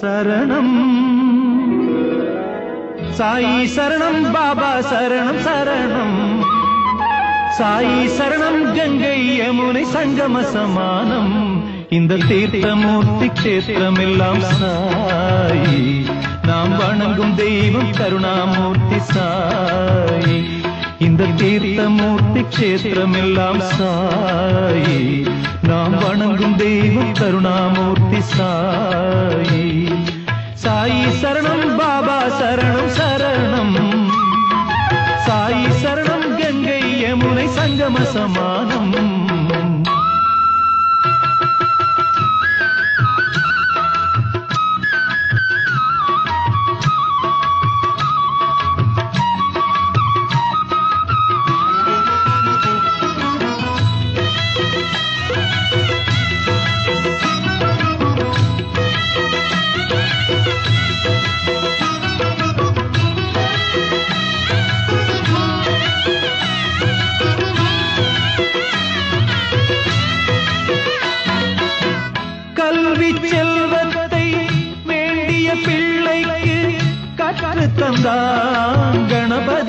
சரணம். சாயி சரணம் பாபா சரணம் சரணம். சாயி சரணம் கங்கை யமுனை சங்கம சமானம். இந்த தீர்த்தமூர்த்தி கேத்திரம் எல்லாம் சாயி. நாம் வணங்கும் தெய்வம் கருணாமூர்த்தி சாயி. இந்த தீர்த்தமூர்த்தி கேத்திரம் எல்லாம் சாயி. நாம் வணங்கும் தெய்வம் கருணாமூர்த்தி சாயி. சாயி சரணம் பாபா சரணம் சரணம். சாயி சரணம் கங்கை யமுனை சங்கம சமா கல்வி செல்வத்தை வேண்டிய பிள்ளைக்கு கற்று தந்தான் கணபதியாக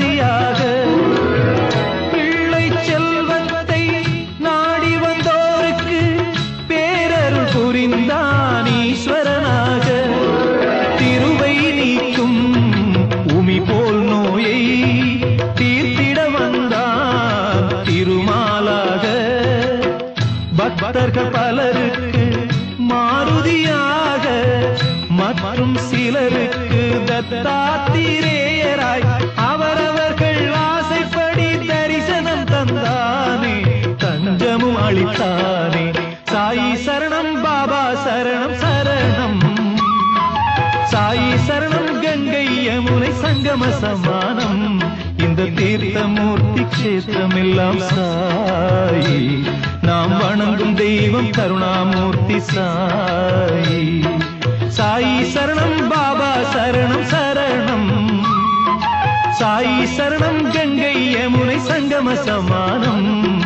பக்தர்கள் பலருக்கு மாருதியாக மற்றும் சிலருக்கு தத்தாத்திரேயராய் அவரவர்கள் ஆசைப்படி தரிசனம் தந்தானே தஞ்சமும் அளித்தானே. சாயி சரணம் பாபா சரணம் சரணம். சாயி சரணம் கங்கை யமுனை சங்கம சமானம். இந்த தீர்த்தமூர்த்தி கஷேத்திரமெல்லாம் சாயி. நாம் வணங்கும் தெய்வம் கருணாமூர்த்தி சாயி. சாயி சரணம் பாபா சரணம் சரணம். சாயி சரணம் கங்கை யமுனை சங்கம சமானம்.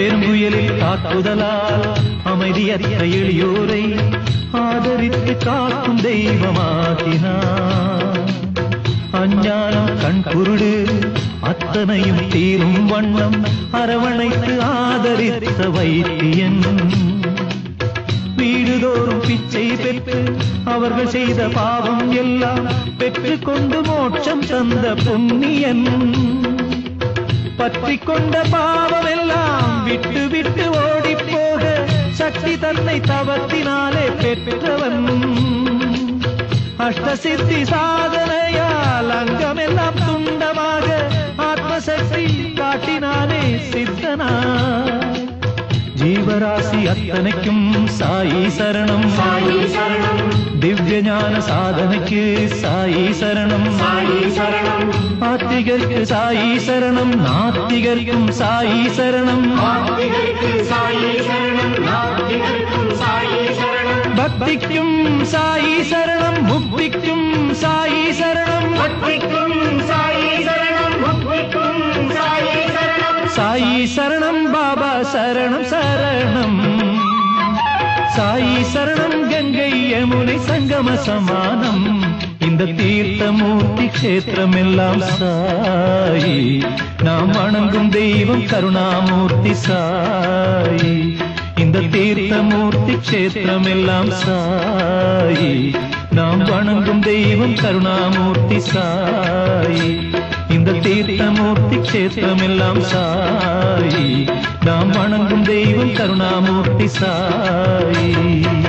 பெரும்புயலில் தாக்குதலால் அமைதியற்ற எளியோரை ஆதரித்து காக்கும் தெய்வமாகினார் அஞ்ஞானம் கண் குருடு அத்தனையும் தீரும் வண்ணம் அரவணைத்து ஆதரித்த வைத்தியன். வீடுதோறும் பிச்சை பெற்று அவர்கள் செய்த பாவம் எல்லாம் பெற்றுக்கொண்டு மோட்சம் தந்த புண்ணியன். பற்றி கொண்ட பாவமெல்லாம் விட்டு விட்டு ஓடி போக சக்தி தன்னை தவத்தினாலே பெற்றவன். அஷ்டசித்தி சாதனையால் அங்கமெல்லாம் துண்டமாக ஆத்மசக்தி காட்டினானே சித்தனா ஜீவராசி அத்தனைக்கும் சாயி சரணம் சாயி சரணம் திவ்ய ஞான சாதனைக்கு சாயி சரணம் சாயி சரணம் ஆத்திகருக்கு சாயி சரணம் நாத்திகர்க்கும் சாயி சரணம் ஆத்திகருக்கு சாயி சரணம் சாயி சரணம் பாபா சரணம் சரணம். சாயி சரணம் கங்கை யமுனை சங்கம சமானம். இந்த தீர்த்தமூர்த்தி கஷேத்திரம் எல்லாம் சாயி. நாம் வணங்கும் தெய்வம் கருணாமூர்த்தி சாயி. இந்த தீர்த்தமூர்த்தி கஷேத்திரம் எல்லாம் சாயி. நாம் வணங்கும் தெய்வம் கருணாமூர்த்தி சாயி. இந்த தீர்த்தமூர்த்தி கஷேத்திரம் எல்லாம் சாயி. நாம் வணங்கும் தெய்வம் கருணாமூர்த்தி சாயி.